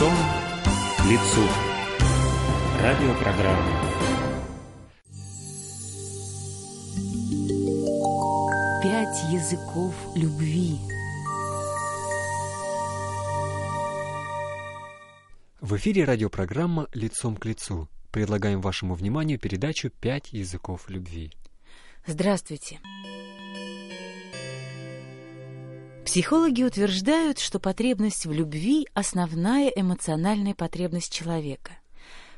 Лицом к лицу. Радиопрограмма. Пять языков любви. В эфире радиопрограмма «Лицом к лицу». Предлагаем вашему вниманию передачу «Пять языков любви». Здравствуйте. Психологи утверждают, что потребность в любви – основная эмоциональная потребность человека.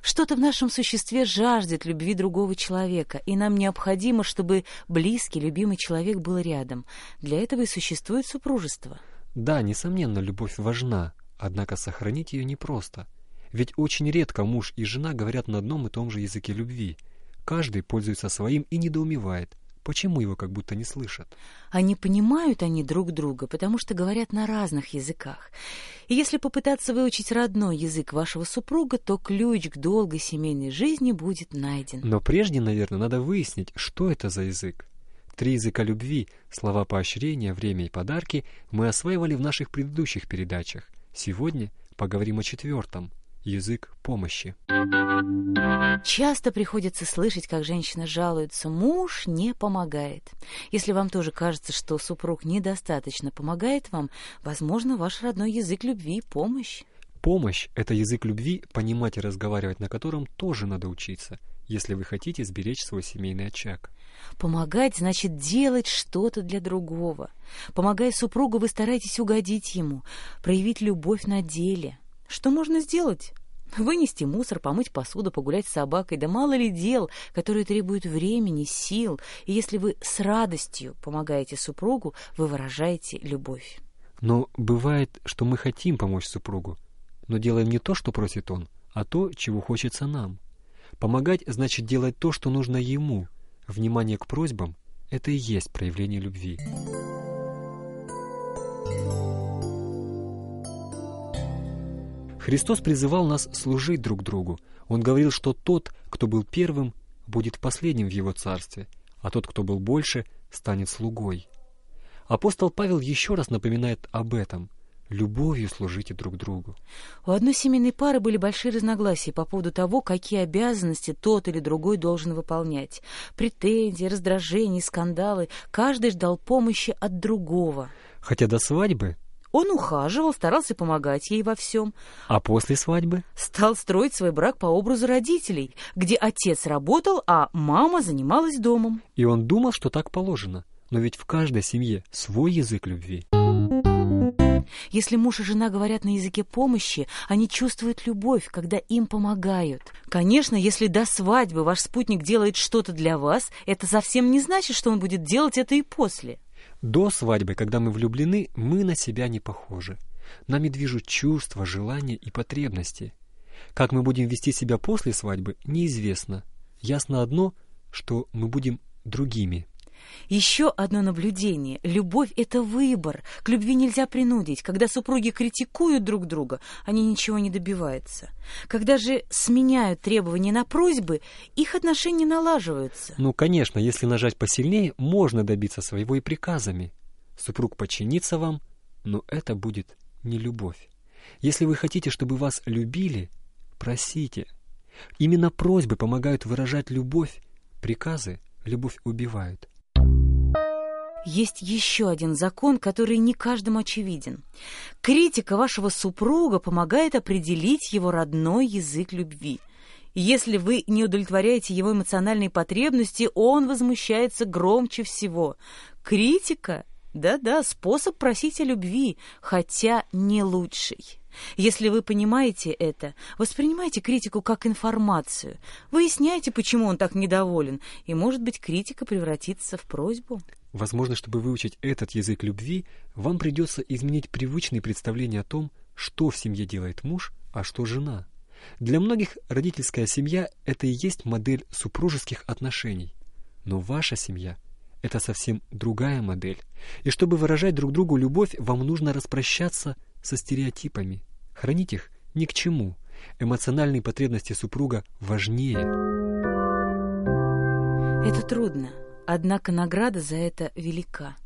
Что-то в нашем существе жаждет любви другого человека, и нам необходимо, чтобы близкий, любимый человек был рядом. Для этого и существует супружество. Да, несомненно, любовь важна, однако сохранить ее непросто. Ведь очень редко муж и жена говорят на одном и том же языке любви. Каждый пользуется своим и недоумевает, Почему его как будто не слышат? Они понимают они друг друга, потому что говорят на разных языках. И если попытаться выучить родной язык вашего супруга, то ключ к долгой семейной жизни будет найден. Но прежде, наверное, надо выяснить, что это за язык. Три языка любви, слова поощрения, время и подарки мы осваивали в наших предыдущих передачах. Сегодня поговорим о четвертом язык помощи. Часто приходится слышать, как женщина жалуется, муж не помогает. Если вам тоже кажется, что супруг недостаточно помогает вам, возможно, ваш родной язык любви – помощь. Помощь – это язык любви, понимать и разговаривать на котором тоже надо учиться, если вы хотите сберечь свой семейный очаг. Помогать значит делать что-то для другого. Помогая супругу, вы стараетесь угодить ему, проявить любовь на деле – что можно сделать? Вынести мусор, помыть посуду, погулять с собакой, да мало ли дел, которые требуют времени, сил. И если вы с радостью помогаете супругу, вы выражаете любовь. Но бывает, что мы хотим помочь супругу, но делаем не то, что просит он, а то, чего хочется нам. Помогать значит делать то, что нужно ему. Внимание к просьбам – это и есть проявление любви. Христос призывал нас служить друг другу. Он говорил, что тот, кто был первым, будет последним в его царстве, а тот, кто был больше, станет слугой. Апостол Павел еще раз напоминает об этом. Любовью служите друг другу. У одной семейной пары были большие разногласия по поводу того, какие обязанности тот или другой должен выполнять. Претензии, раздражения, скандалы. Каждый ждал помощи от другого. Хотя до свадьбы он ухаживал, старался помогать ей во всем. А после свадьбы? Стал строить свой брак по образу родителей, где отец работал, а мама занималась домом. И он думал, что так положено. Но ведь в каждой семье свой язык любви. Если муж и жена говорят на языке помощи, они чувствуют любовь, когда им помогают. Конечно, если до свадьбы ваш спутник делает что-то для вас, это совсем не значит, что он будет делать это и после. До свадьбы, когда мы влюблены, мы на себя не похожи. Нами движут чувства, желания и потребности. Как мы будем вести себя после свадьбы, неизвестно. Ясно одно, что мы будем другими. Еще одно наблюдение. Любовь — это выбор. К любви нельзя принудить. Когда супруги критикуют друг друга, они ничего не добиваются. Когда же сменяют требования на просьбы, их отношения налаживаются. Ну, конечно, если нажать посильнее, можно добиться своего и приказами. Супруг подчинится вам, но это будет не любовь. Если вы хотите, чтобы вас любили, просите. Именно просьбы помогают выражать любовь, приказы любовь убивают. Есть еще один закон, который не каждому очевиден. Критика вашего супруга помогает определить его родной язык любви. Если вы не удовлетворяете его эмоциональные потребности, он возмущается громче всего. Критика да-да, способ просить о любви, хотя не лучший. Если вы понимаете это, воспринимайте критику как информацию, выясняйте, почему он так недоволен, и, может быть, критика превратится в просьбу. Возможно, чтобы выучить этот язык любви, вам придется изменить привычные представления о том, что в семье делает муж, а что жена. Для многих родительская семья – это и есть модель супружеских отношений. Но ваша семья – это совсем другая модель. И чтобы выражать друг другу любовь, вам нужно распрощаться со стереотипами. Хранить их ни к чему. Эмоциональные потребности супруга важнее. Это трудно, однако награда за это велика.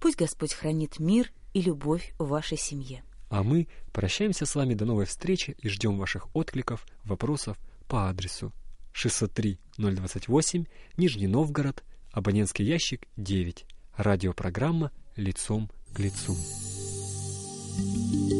Пусть Господь хранит мир и любовь в вашей семье. А мы прощаемся с вами до новой встречи и ждем ваших откликов, вопросов по адресу 603-028, Нижний Новгород, абонентский ящик 9, радиопрограмма «Лицом к лицу». Música